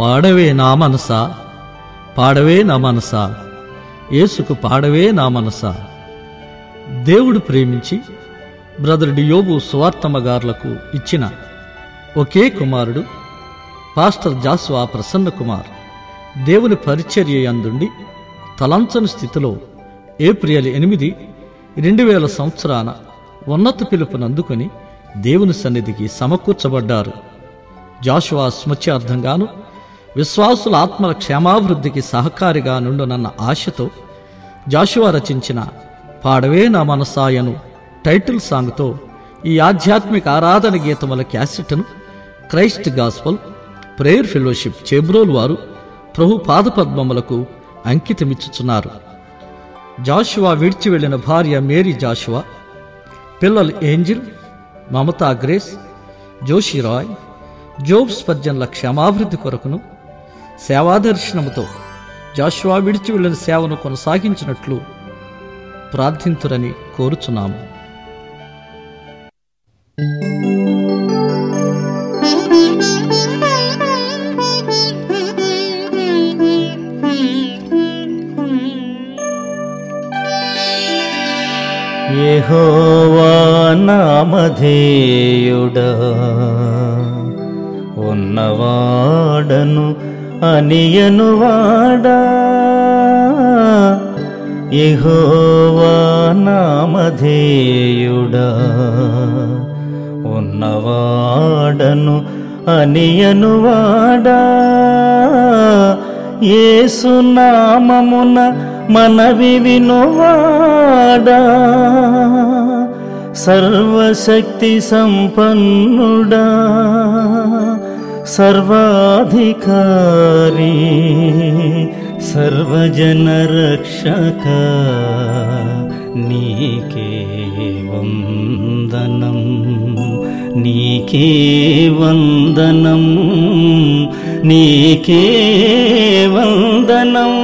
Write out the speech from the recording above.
పాడవే నా మనసా పాడవే నా మనసా. యేసుకు పాడవే నా మనసా. దేవుడు ప్రేమించి బ్రదర్ డియోబు సువార్తమ్మగారులకు ఇచ్చిన ఒకే కుమారుడు పాస్టర్ జాస్వా ప్రసన్న కుమార్ దేవుని పరిచర్య అందుండి తలంచని స్థితిలో ఏప్రిల్ ఎనిమిది రెండు వేల సంవత్సరాన ఉన్నత పిలుపునందుకొని దేవుని సన్నిధికి సమకూర్చబడ్డారు. జాషువా స్మృత్యార్థంగాను విశ్వాసుల ఆత్మల క్షేమాభివృద్ధికి సహకారిగా నుండునన్న ఆశతో జాషువా రచించిన పాడవే నా మనసాయను టైటిల్ సాంగ్తో ఈ ఆధ్యాత్మిక ఆరాధన గీతముల క్యాసెట్ను Christ gospel prayer fellowship Chebrol వారు ప్రభు పాదపద్మములకు అంకితమిచ్చుచున్నారు. జాషువా విడిచి వెళ్ళిన భార్య మేరీ జాషువా పిల్లలు Angel Mamata Grace Joshi Roy Job స్పర్జన్ల క్షమాభివృద్ధి కొరకును సేవాదర్శనముతో జాషువా విడిచి వెళ్ళిన సేవను కొనసాగించినట్లు ప్రార్థింతురని కోరుచున్నాము. నామధేయుడా ఉన్నవాడను అనియనువాడా? యెహోవా నామధేయుడా. ఉన్నవాడను అనియనువాడా? యేసు నామమున మనవి వినువాడా? సర్వశక్తి సంపన్నుడా. सर्वाधिकारी सर्वजनरक्षक नीकेवन्दनं नीकेवन्दनं नीके वन्दनं नीके वन्दनम्